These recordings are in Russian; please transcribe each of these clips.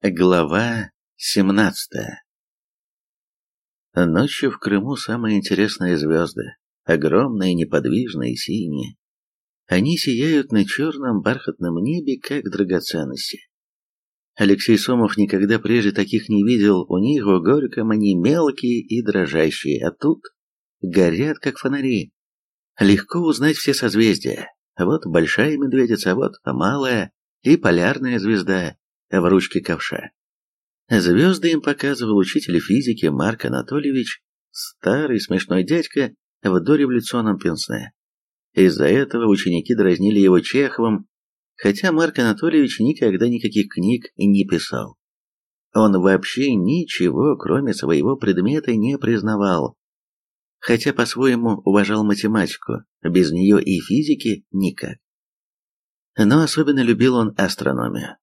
Глава 17 Ночью в Крыму самые интересные звезды, огромные, неподвижные, синие. Они сияют на черном бархатном небе, как драгоценности. Алексей Сомов никогда прежде таких не видел, у них в Горьком они мелкие и дрожащие, а тут горят, как фонари. Легко узнать все созвездия. Вот большая медведица, вот малая и полярная звезда, в ручке ковша. Звезды им показывал учитель физики Марк Анатольевич, старый смешной дядька в дореволюционном пенсне. Из-за этого ученики дразнили его Чеховым, хотя Марк Анатольевич никогда никаких книг не писал. Он вообще ничего, кроме своего предмета, не признавал, хотя по-своему уважал математику, без нее и физики никак. Но особенно любил он астрономию.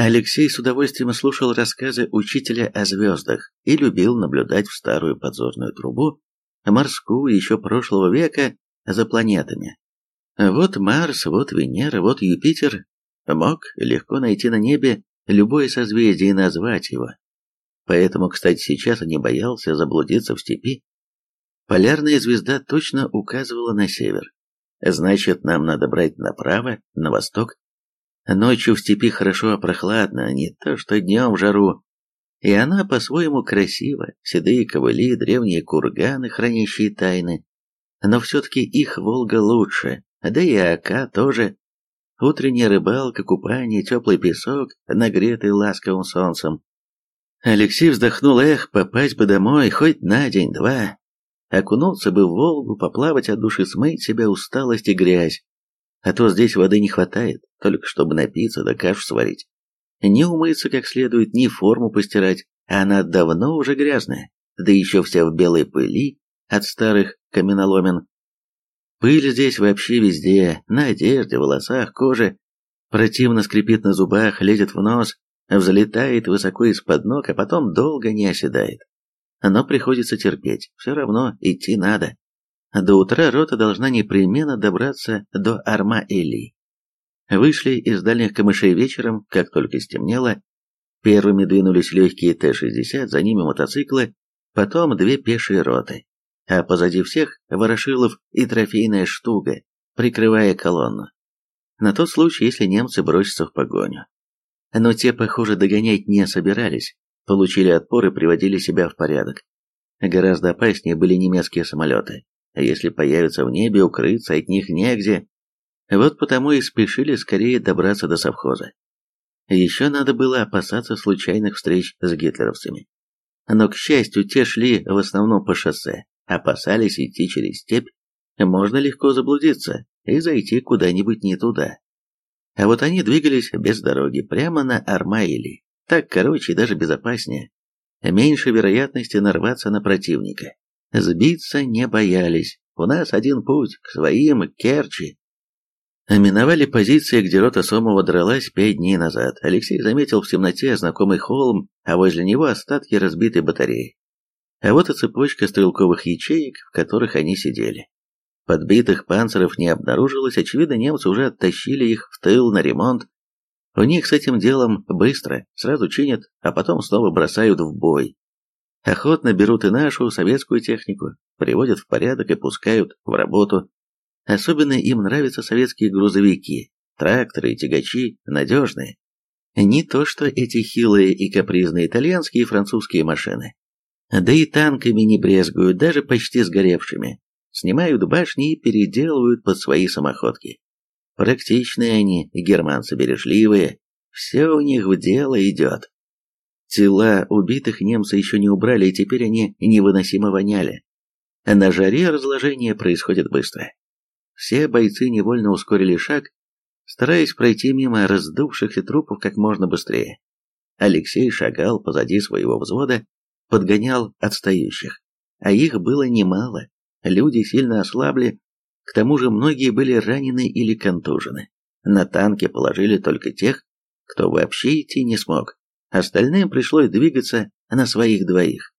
Алексей с удовольствием слушал рассказы учителя о звездах и любил наблюдать в старую подзорную трубу, морскую еще прошлого века, за планетами. Вот Марс, вот Венера, вот Юпитер. Мог легко найти на небе любое созвездие и назвать его. Поэтому, кстати, сейчас не боялся заблудиться в степи. Полярная звезда точно указывала на север. Значит, нам надо брать направо, на восток, Ночью в степи хорошо прохладно, не то что днем в жару. И она по-своему красива, седые ковыли, древние курганы, хранящие тайны. Но все-таки их Волга лучше, да и Ака тоже. Утренняя рыбалка, купание, теплый песок, нагретый ласковым солнцем. Алексей вздохнул, эх, попасть бы домой, хоть на день-два. Окунуться бы в Волгу, поплавать от души, смыть себя усталость и грязь. А то здесь воды не хватает, только чтобы напиться да кашу сварить. Не умыться как следует, ни форму постирать, а она давно уже грязная, да еще вся в белой пыли от старых каменоломен. Пыль здесь вообще везде, на одежде, волосах, коже. Противно скрипит на зубах, лезет в нос, взлетает высоко из-под ног, а потом долго не оседает. Но приходится терпеть, все равно идти надо. До утра рота должна непременно добраться до Арма-Эли. Вышли из дальних камышей вечером, как только стемнело. Первыми двинулись легкие Т-60, за ними мотоциклы, потом две пешие роты. А позади всех Ворошилов и трофейная штуга, прикрывая колонну. На тот случай, если немцы бросятся в погоню. Но те, похоже, догонять не собирались, получили отпор и приводили себя в порядок. Гораздо опаснее были немецкие самолеты, если появятся в небе, укрыться от них негде. Вот потому и спешили скорее добраться до совхоза. Еще надо было опасаться случайных встреч с гитлеровцами. Но, к счастью, те шли в основном по шоссе, опасались идти через степь, можно легко заблудиться и зайти куда-нибудь не туда. А вот они двигались без дороги, прямо на Армаили. Так короче и даже безопаснее. Меньше вероятности нарваться на противника. Сбиться не боялись. У нас один путь, к своим, к Керчи. Миновали позиции, где рота Сомова дралась пять дней назад. Алексей заметил в темноте знакомый холм, а возле него остатки разбитой батареи. А вот и цепочка стрелковых ячеек, в которых они сидели. Подбитых панциров не обнаружилось, очевидно, немцы уже оттащили их в тыл на ремонт. У них с этим делом быстро, сразу чинят, а потом снова бросают в бой. Охотно берут и нашу советскую технику, приводят в порядок и пускают в работу. Особенно им нравятся советские грузовики, тракторы и тягачи, надежные. Не то что эти хилые и капризные итальянские и французские машины. Да и танками не брезгуют, даже почти сгоревшими. Снимают башни и переделывают под свои самоходки. Практичные они, германцы бережливые, все у них в дело идет. Тела убитых немцы еще не убрали, и теперь они невыносимо воняли. На жаре разложение происходит быстро. Все бойцы невольно ускорили шаг, стараясь пройти мимо раздувшихся трупов как можно быстрее. Алексей шагал позади своего взвода, подгонял отстающих. А их было немало. Люди сильно ослабли, к тому же многие были ранены или контужены. На танке положили только тех, кто вообще идти не смог. Остальным пришлось двигаться на своих двоих.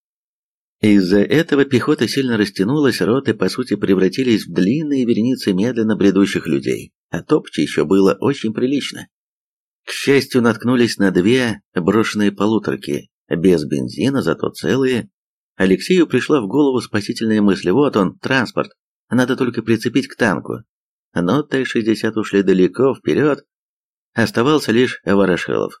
Из-за этого пехота сильно растянулась, роты, по сути, превратились в длинные вереницы медленно бредущих людей, а топча еще было очень прилично. К счастью, наткнулись на две брошенные полуторки, без бензина, зато целые. Алексею пришла в голову спасительная мысль, вот он, транспорт, надо только прицепить к танку. Но Т-60 ушли далеко вперед, оставался лишь Ворошилов.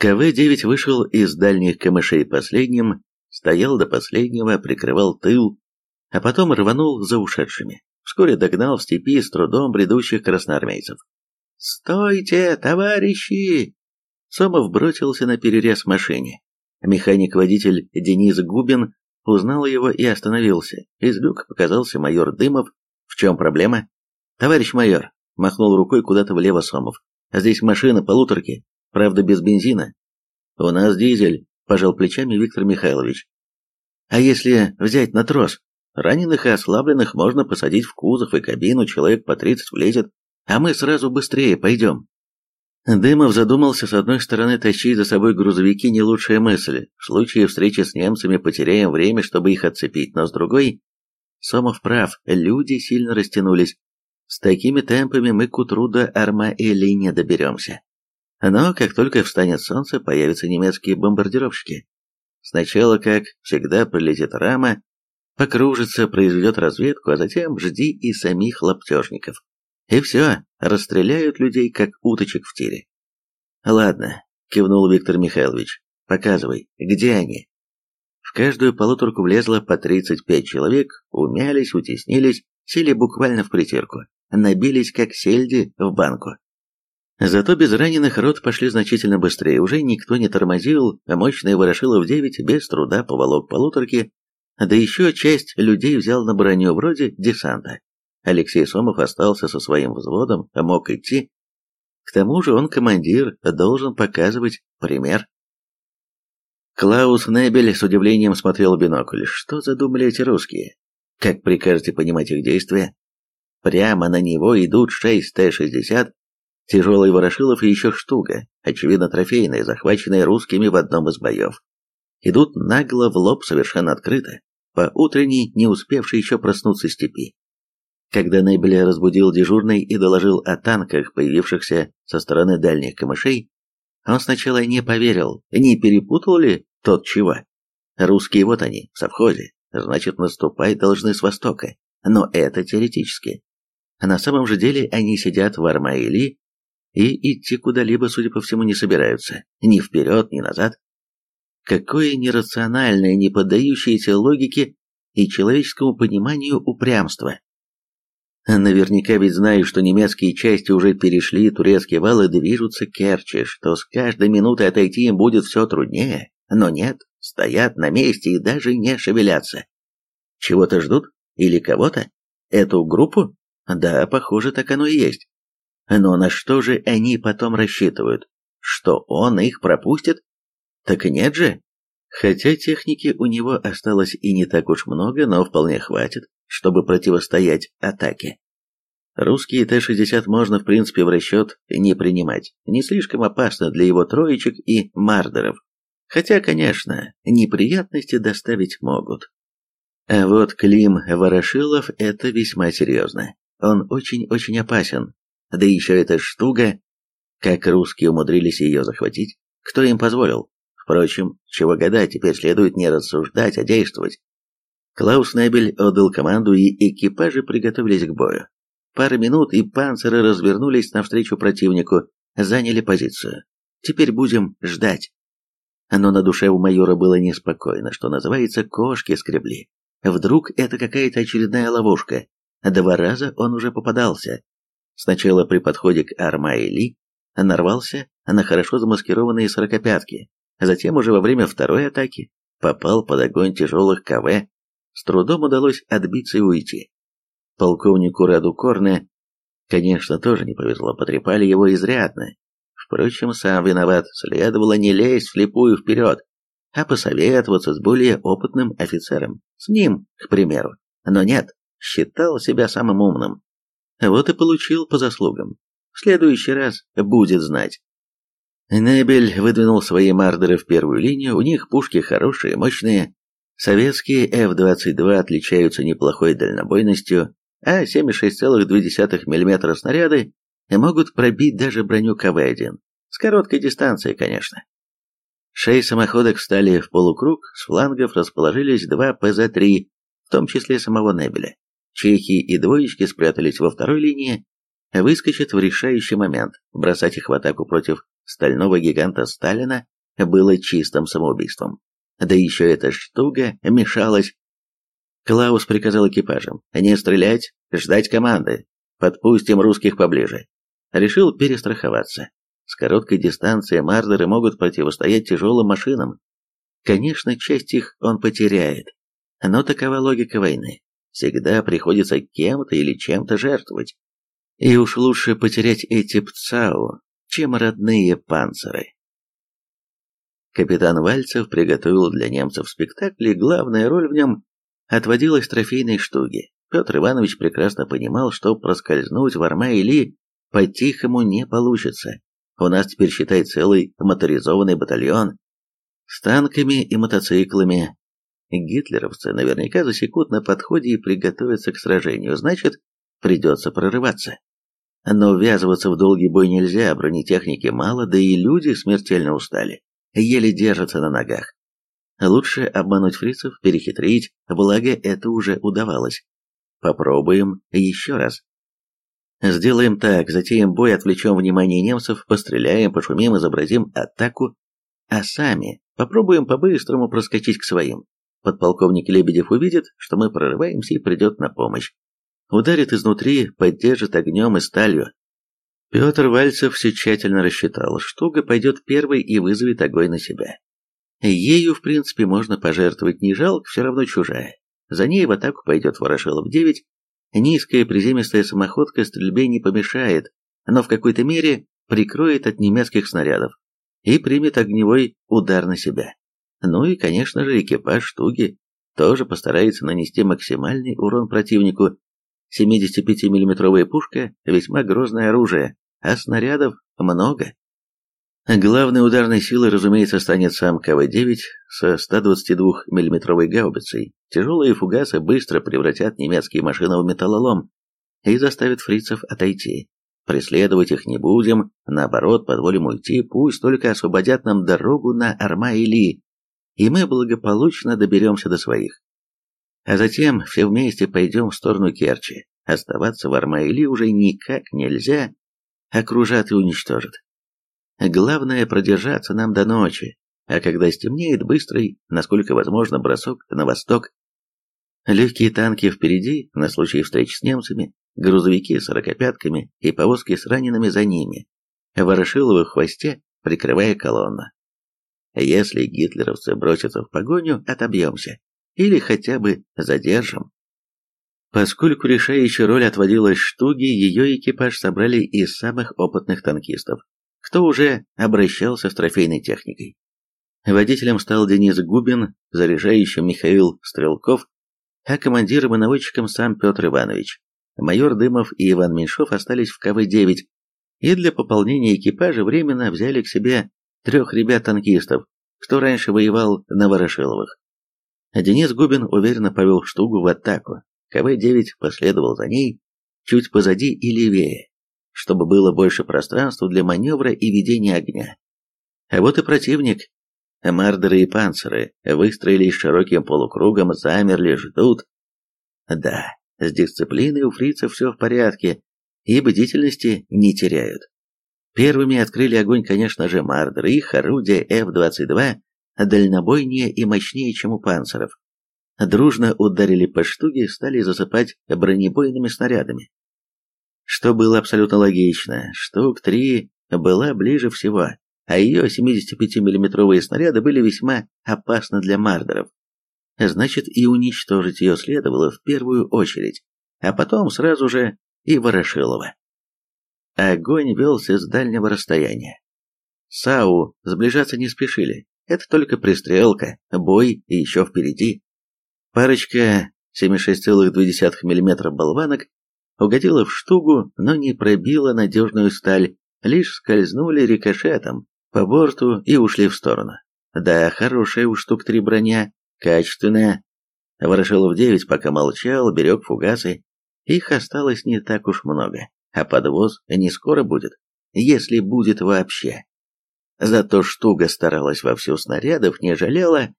КВ-9 вышел из дальних камышей последним, стоял до последнего, прикрывал тыл, а потом рванул за ушедшими. Вскоре догнал в степи с трудом бредущих красноармейцев. «Стойте, товарищи!» Сомов бросился на перерез машине. Механик-водитель Денис Губин узнал его и остановился. Из люка показался майор Дымов. «В чем проблема?» «Товарищ майор», — махнул рукой куда-то влево Сомов. «Здесь машина, полуторки, правда без бензина». «У нас дизель», — пожал плечами Виктор Михайлович. «А если взять на трос? Раненых и ослабленных можно посадить в кузов и кабину, человек по тридцать влезет, а мы сразу быстрее пойдем». Дымов задумался, с одной стороны, тащить за собой грузовики не лучшая мысль. В случае встречи с немцами потеряем время, чтобы их отцепить, но с другой... Сомов прав, люди сильно растянулись. С такими темпами мы к утру до Арма-Эли не доберемся. Но как только встанет солнце, появятся немецкие бомбардировщики. Сначала, как всегда, прилетит рама, покружится, произведет разведку, а затем жди и самих лаптежников. И все, расстреляют людей, как уточек в тире. Ладно, кивнул Виктор Михайлович, показывай, где они? В каждую полуторку влезло по 35 человек, умялись, утеснились, сели буквально в притирку, набились как сельди в банку. Зато без раненых рот пошли значительно быстрее, уже никто не тормозил, а мощный Ворошилов 9 без труда поволок полуторки, да еще часть людей взял на броню вроде десанта. Алексей Сомов остался со своим взводом, а мог идти. К тому же он командир, должен показывать пример. Клаус Небель с удивлением смотрел в бинокль. Что задумали эти русские? Как прикажете понимать их действия? Прямо на него идут 6 Т-60, тяжелый Ворошилов и еще штука, очевидно трофейная, захваченная русскими в одном из боев. Идут нагло в лоб совершенно открыто, по утренней, не успевшей еще проснуться степи. Когда Нейбеля разбудил дежурный и доложил о танках, появившихся со стороны дальних камышей, он сначала не поверил, не перепутал ли тот чего. Русские вот они, в совхозе, значит наступать должны с востока, но это теоретически. А на самом же деле они сидят в Армаили и идти куда-либо, судя по всему, не собираются, ни вперед, ни назад. Какое нерациональное, не поддающееся логике и человеческому пониманию упрямство. Наверняка ведь знаю, что немецкие части уже перешли турецкие валы движутся к Керчи, что с каждой минутой отойти им будет все труднее. Но нет, стоят на месте и даже не шевелятся. Чего-то ждут? Или кого-то? Эту группу? Да, похоже, так оно и есть. Но на что же они потом рассчитывают? Что он их пропустит? Так нет же. Хотя техники у него осталось и не так уж много, но вполне хватит, чтобы противостоять атаке. Русские Т-60 можно в принципе в расчет не принимать, не слишком опасно для его троечек и мардеров. Хотя, конечно, неприятности доставить могут. А вот Клим Ворошилов – это весьма серьезно. Он очень-очень опасен. Да еще эта штука, как русские умудрились ее захватить, кто им позволил? Впрочем, чего гадать, теперь следует не рассуждать, а действовать. Клаус Небель отдал команду, и экипажи приготовились к бою. Пара минут, и панциры развернулись навстречу противнику, заняли позицию. Теперь будем ждать. Но на душе у майора было неспокойно, что называется, кошки скребли. Вдруг это какая-то очередная ловушка. Два раза он уже попадался. Сначала при подходе к Армаэли нарвался на хорошо замаскированные сорокопятки, затем уже во время второй атаки попал под огонь тяжелых КВ с трудом удалось отбиться и уйти. Полковнику Раду Корне, конечно, тоже не повезло, потрепали его изрядно. Впрочем, сам виноват, следовало не лезть вслепую вперед, а посоветоваться с более опытным офицером, с ним, к примеру. Но нет, считал себя самым умным. Вот и получил по заслугам. В следующий раз будет знать. Небель выдвинул свои мардеры в первую линию, у них пушки хорошие, мощные, Советские F-22 отличаются неплохой дальнобойностью, а 76,2 мм снаряды могут пробить даже броню КВ-1. короткой дистанции, конечно. Шесть самоходок встали в полукруг, с флангов расположились два ПЗ-3, в том числе самого Небеля. Чехи и двоечки спрятались во второй линии, выскочат в решающий момент. Бросать их в атаку против стального гиганта Сталина было чистым самоубийством. Да еще эта штука мешалась. Клаус приказал экипажам не стрелять, ждать команды. Подпустим русских поближе. Решил перестраховаться. С короткой дистанции мардеры могут противостоять тяжелым машинам. Конечно, часть их он потеряет. Но такова логика войны. Всегда приходится кем-то или чем-то жертвовать. И уж лучше потерять эти ПЦАУ, чем родные панциры. Капитан Вальцев приготовил для немцев спектакль, и главная роль в нем отводилась трофейной штуке. Петр Иванович прекрасно понимал, что проскользнуть в Арма-Или по-тихому не получится. У нас теперь, считай, целый моторизованный батальон с танками и мотоциклами. Гитлеровцы наверняка засекут на подходе и приготовятся к сражению, значит, придется прорываться. Но ввязываться в долгий бой нельзя, бронетехники мало, да и люди смертельно устали еле держатся на ногах. Лучше обмануть фрицев, перехитрить, благо это уже удавалось. Попробуем еще раз. Сделаем так, затеем бой, отвлечем внимание немцев, постреляем, пошумим, изобразим атаку, а сами попробуем по-быстрому проскочить к своим. Подполковник Лебедев увидит, что мы прорываемся и придет на помощь. Ударит изнутри, поддержит огнем и сталью. Петр Вальцев все тщательно рассчитал. Штука пойдет первой и вызовет огонь на себя. Ею, в принципе, можно пожертвовать не жалко, все равно чужая. За ней в атаку пойдет Ворошилов-9. Низкая приземистая самоходка стрельбе не помешает, но в какой-то мере прикроет от немецких снарядов и примет огневой удар на себя. Ну и, конечно же, экипаж штуки тоже постарается нанести максимальный урон противнику. 75 миллиметровая пушка – весьма грозное оружие, а снарядов много. Главной ударной силой, разумеется, станет сам КВ-9 со 122 миллиметровой гаубицей. Тяжелые фугасы быстро превратят немецкие машины в металлолом и заставят фрицев отойти. Преследовать их не будем, наоборот, позволим уйти, пусть только освободят нам дорогу на Арма-Или, и мы благополучно доберемся до своих. А затем все вместе пойдем в сторону Керчи. Оставаться в Арма-Или уже никак нельзя, окружат и уничтожат. Главное продержаться нам до ночи, а когда стемнеет, быстрый, насколько возможно, бросок на восток. Легкие танки впереди, на случай встречи с немцами, грузовики с сорокопятками и повозки с ранеными за ними, Ворошиловы в хвосте, прикрывая колонну. Если гитлеровцы бросятся в погоню, отобьемся. Или хотя бы задержим. Поскольку решающая роль отводилась Штуге, ее экипаж собрали из самых опытных танкистов, кто уже обращался с трофейной техникой. Водителем стал Денис Губин, заряжающим Михаил Стрелков, а командиром и наводчиком сам Петр Иванович. Майор Дымов и Иван Меньшов остались в КВ-9 и для пополнения экипажа временно взяли к себе трех ребят-танкистов, кто раньше воевал на Ворошиловых. Денис Губин уверенно повел Штугу в атаку, КВ-9 последовал за ней, чуть позади и левее, чтобы было больше пространства для маневра и ведения огня. А вот и противник. Мардеры и панциры выстроились широким полукругом, замерли, ждут. Да, с дисциплиной у фрицев все в порядке, и бдительности не теряют. Первыми открыли огонь, конечно же, мардеры, их орудия F-22 дальнобойнее и мощнее, чем у панциров дружно ударили по штуке и стали засыпать бронебойными снарядами. Что было абсолютно логично, штук три была ближе всего, а ее 75 миллиметровые снаряды были весьма опасны для мардеров. Значит, и уничтожить ее следовало в первую очередь, а потом сразу же и Ворошилова. Огонь велся с дальнего расстояния. САУ сближаться не спешили, это только пристрелка, бой и еще впереди. Парочка 76,2 мм болванок угодила в штугу, но не пробила надежную сталь, лишь скользнули рикошетом по борту и ушли в сторону. Да, хорошая у штук три броня, качественная. Ворошилов-9 пока молчал, берег фугасы. Их осталось не так уж много, а подвоз не скоро будет, если будет вообще. Зато штуга старалась во всю снарядов, не жалела.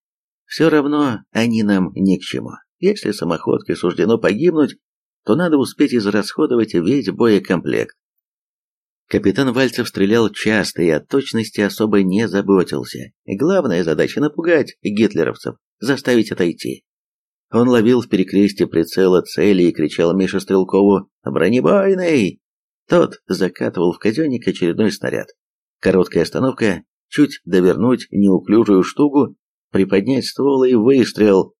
Все равно они нам ни к чему. Если самоходке суждено погибнуть, то надо успеть израсходовать весь боекомплект. Капитан Вальцев стрелял часто и от точности особо не заботился. Главная задача — напугать гитлеровцев, заставить отойти. Он ловил в перекрестие прицела цели и кричал Мише Стрелкову «Бронебойный!». Тот закатывал в казенник очередной снаряд. Короткая остановка, чуть довернуть неуклюжую штуку, приподнять ствол и выстрел.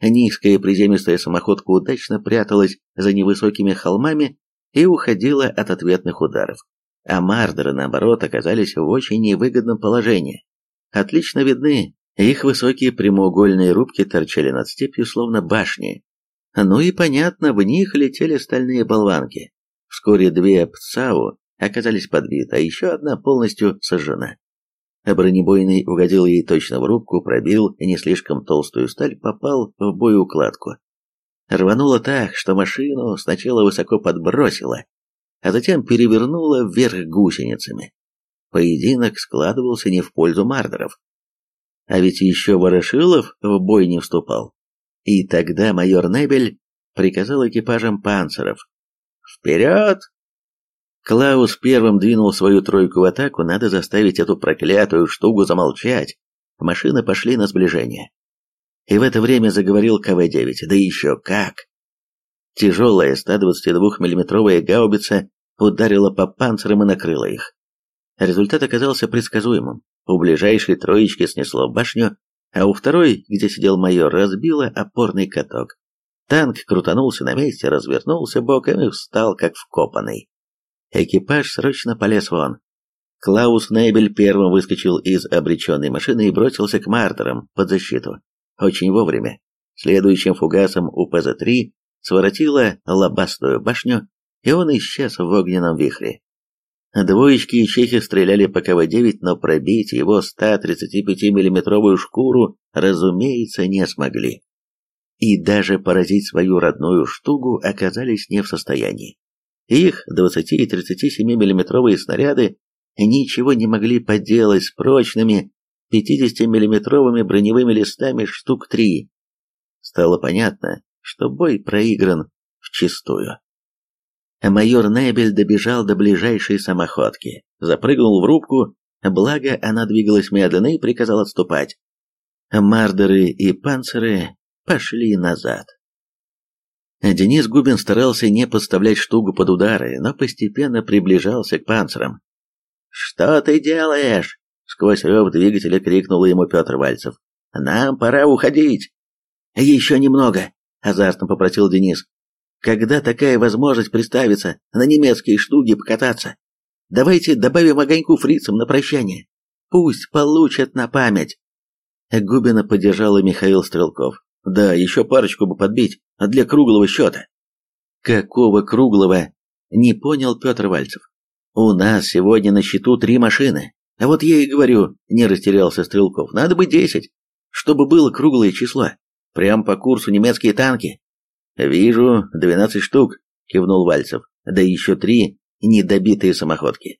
Низкая приземистая самоходка удачно пряталась за невысокими холмами и уходила от ответных ударов. А мардеры, наоборот, оказались в очень невыгодном положении. Отлично видны, их высокие прямоугольные рубки торчали над степью, словно башни. Ну и понятно, в них летели стальные болванки. Вскоре две ПЦАУ оказались подбиты, а еще одна полностью сожжена. Бронебойный угодил ей точно в рубку, пробил не слишком толстую сталь, попал в боеукладку. Рвануло так, что машину сначала высоко подбросило, а затем перевернуло вверх гусеницами. Поединок складывался не в пользу мардеров. А ведь еще Ворошилов в бой не вступал. И тогда майор Небель приказал экипажам панцеров «Вперед!» Клаус первым двинул свою тройку в атаку, надо заставить эту проклятую штуку замолчать. Машины пошли на сближение. И в это время заговорил КВ-9, да еще как! Тяжелая 122 миллиметровая гаубица ударила по панцирам и накрыла их. Результат оказался предсказуемым. У ближайшей троечки снесло башню, а у второй, где сидел майор, разбило опорный каток. Танк крутанулся на месте, развернулся боком и встал как вкопанный. Экипаж срочно полез вон. Клаус Нейбель первым выскочил из обреченной машины и бросился к мартерам под защиту. Очень вовремя. Следующим фугасом у ПЗ-3 своротила лобастую башню, и он исчез в огненном вихре. Двоечки и чехи стреляли по КВ-9, но пробить его 135 миллиметровую шкуру, разумеется, не смогли. И даже поразить свою родную штуку оказались не в состоянии. Их 20 и 37 миллиметровые снаряды ничего не могли поделать с прочными 50 миллиметровыми броневыми листами штук три. Стало понятно, что бой проигран вчистую. Майор Небель добежал до ближайшей самоходки, запрыгнул в рубку, благо она двигалась медленно и приказал отступать. Мардеры и панциры пошли назад. Денис Губин старался не подставлять штуку под удары, но постепенно приближался к панцирам. «Что ты делаешь?» — сквозь рев двигателя крикнул ему Петр Вальцев. «Нам пора уходить!» «Еще немного!» — азартно попросил Денис. Когда такая возможность представится на немецкие штуки покататься? Давайте добавим огоньку фрицам на прощание. Пусть получат на память. Губина поддержала Михаил Стрелков. Да, еще парочку бы подбить, а для круглого счета. Какого круглого? Не понял Петр Вальцев. У нас сегодня на счету три машины. А вот я и говорю, не растерялся Стрелков, надо бы десять, чтобы было круглое число. Прям по курсу немецкие танки. «Вижу, двенадцать штук», — кивнул Вальцев. «Да еще три недобитые самоходки.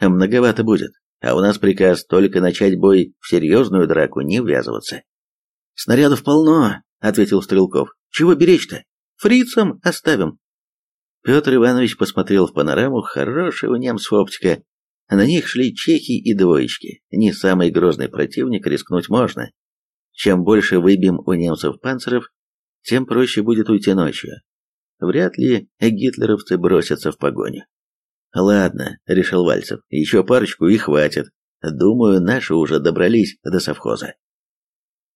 Многовато будет, а у нас приказ только начать бой в серьезную драку не ввязываться». «Снарядов полно», — ответил Стрелков. «Чего беречь-то? Фрицам оставим». Петр Иванович посмотрел в панораму, хорошая у немцев оптика. На них шли чехи и двоечки. Не самый грозный противник, рискнуть можно. Чем больше выбьем у немцев панциров, тем проще будет уйти ночью. Вряд ли гитлеровцы бросятся в погоню. Ладно, решил Вальцев, еще парочку и хватит. Думаю, наши уже добрались до совхоза.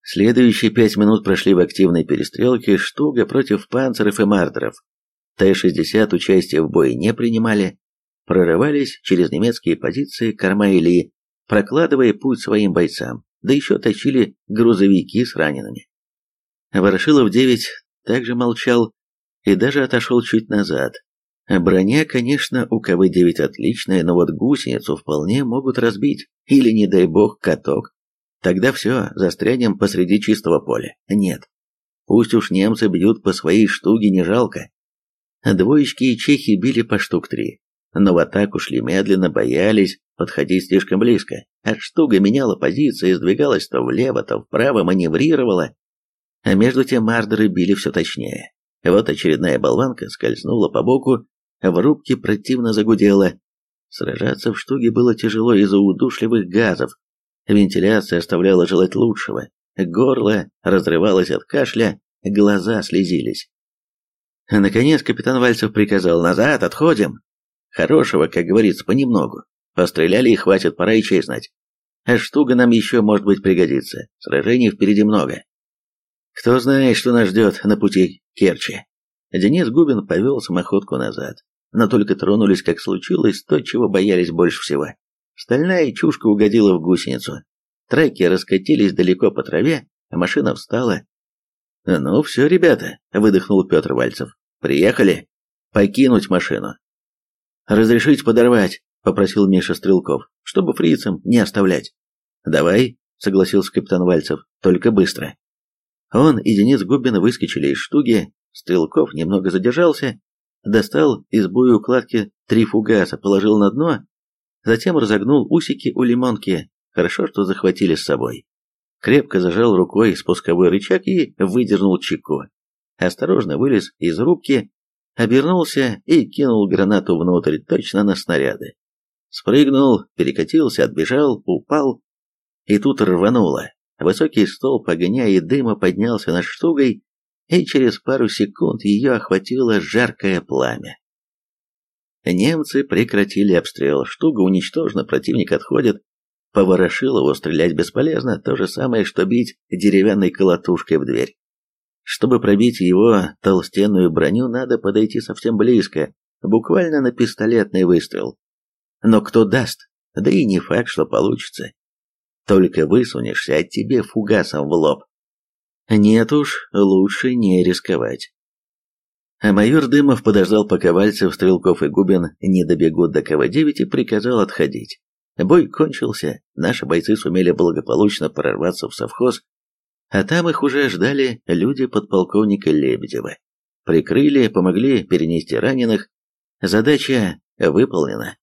Следующие пять минут прошли в активной перестрелке Штуга против панцеров и мардеров. Т-60 участия в бое не принимали, прорывались через немецкие позиции корма Ильи, прокладывая путь своим бойцам, да еще точили грузовики с ранеными. Ворошилов-9 также молчал и даже отошел чуть назад. Броня, конечно, у КВ-9 отличная, но вот гусеницу вполне могут разбить, или, не дай бог, каток. Тогда все, застрянем посреди чистого поля. Нет. Пусть уж немцы бьют по своей штуке, не жалко. Двоечки и чехи били по штук три. но в атаку шли медленно, боялись подходить слишком близко. А штуга меняла позиции, сдвигалась то влево, то вправо, маневрировала. А между тем мардеры били все точнее. Вот очередная болванка скользнула по боку, в рубке противно загудела. Сражаться в штуге было тяжело из-за удушливых газов. Вентиляция оставляла желать лучшего. Горло разрывалось от кашля, глаза слезились. Наконец капитан Вальцев приказал «Назад, отходим!» Хорошего, как говорится, понемногу. Постреляли и хватит, пора и честь знать. А штука нам еще, может быть, пригодится. Сражений впереди много. Кто знает, что нас ждет на пути Керчи. Денис Губин повел самоходку назад. Но только тронулись, как случилось, то, чего боялись больше всего. Стальная чушка угодила в гусеницу. Треки раскатились далеко по траве, а машина встала. «Ну все, ребята», — выдохнул Петр Вальцев. «Приехали? Покинуть машину». «Разрешить подорвать», — попросил Миша Стрелков, чтобы фрицам не оставлять. «Давай», — согласился капитан Вальцев, — «только быстро». Он и Денис Губин выскочили из штуги, Стрелков немного задержался, достал из боеукладки три фугаса, положил на дно, затем разогнул усики у лимонки, хорошо, что захватили с собой. Крепко зажал рукой спусковой рычаг и выдернул чеку. Осторожно вылез из рубки, обернулся и кинул гранату внутрь, точно на снаряды. Спрыгнул, перекатился, отбежал, упал, и тут рвануло. Высокий столб огня и дыма поднялся над штугой, и через пару секунд ее охватило жаркое пламя. Немцы прекратили обстрел, штуга уничтожена, противник отходит. По Ворошилову стрелять бесполезно, то же самое, что бить деревянной колотушкой в дверь. Чтобы пробить его толстенную броню, надо подойти совсем близко, буквально на пистолетный выстрел. Но кто даст? Да и не факт, что получится. Только высунешься, а тебе фугасом в лоб. Нет уж, лучше не рисковать. А майор Дымов подождал, пока Вальцев, Стрелков и Губин не добегут до КВ-9 и приказал отходить. Бой кончился, наши бойцы сумели благополучно прорваться в совхоз, а там их уже ждали люди подполковника Лебедева. Прикрыли, помогли перенести раненых. Задача выполнена.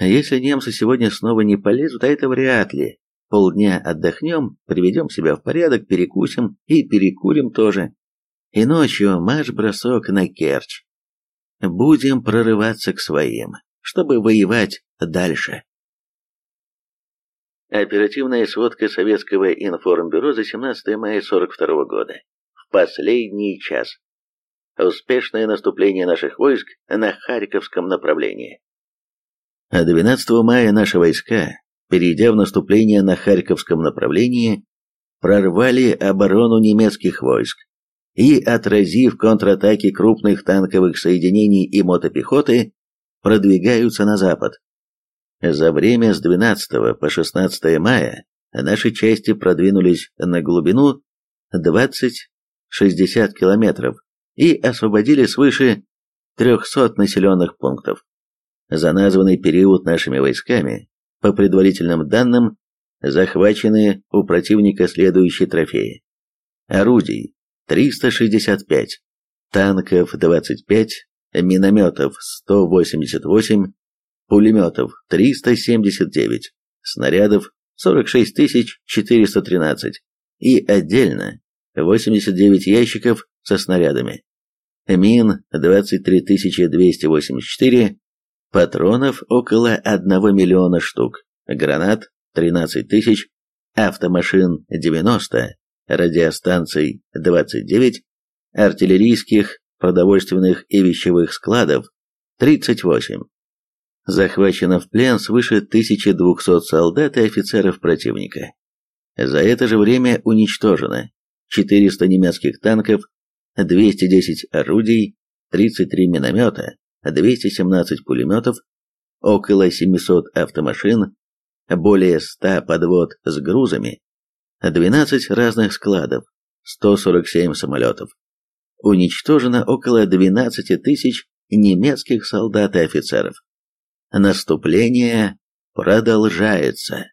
Если немцы сегодня снова не полезут, а это вряд ли. Полдня отдохнем, приведем себя в порядок, перекусим и перекурим тоже. И ночью марш-бросок на Керчь. Будем прорываться к своим, чтобы воевать дальше. Оперативная сводка Советского информбюро за 17 мая 42 года. В последний час. Успешное наступление наших войск на Харьковском направлении. 12 мая наши войска, перейдя в наступление на Харьковском направлении, прорвали оборону немецких войск и, отразив контратаки крупных танковых соединений и мотопехоты, продвигаются на запад. За время с 12 по 16 мая наши части продвинулись на глубину 20-60 километров и освободили свыше 300 населенных пунктов. За названный период нашими войсками, по предварительным данным, захвачены у противника следующие трофеи. Орудий 365, танков 25, минометов 188, пулеметов 379, снарядов 46 413 и отдельно 89 ящиков со снарядами, мин 23 284, патронов около 1 миллиона штук, гранат 13 тысяч, автомашин 90, радиостанций 29, артиллерийских, продовольственных и вещевых складов 38. Захвачено в плен свыше 1200 солдат и офицеров противника. За это же время уничтожено 400 немецких танков, 210 орудий, 33 миномета, 217 пулеметов, около 700 автомашин, более 100 подвод с грузами, 12 разных складов, 147 самолетов. Уничтожено около 12 тысяч немецких солдат и офицеров. Наступление продолжается.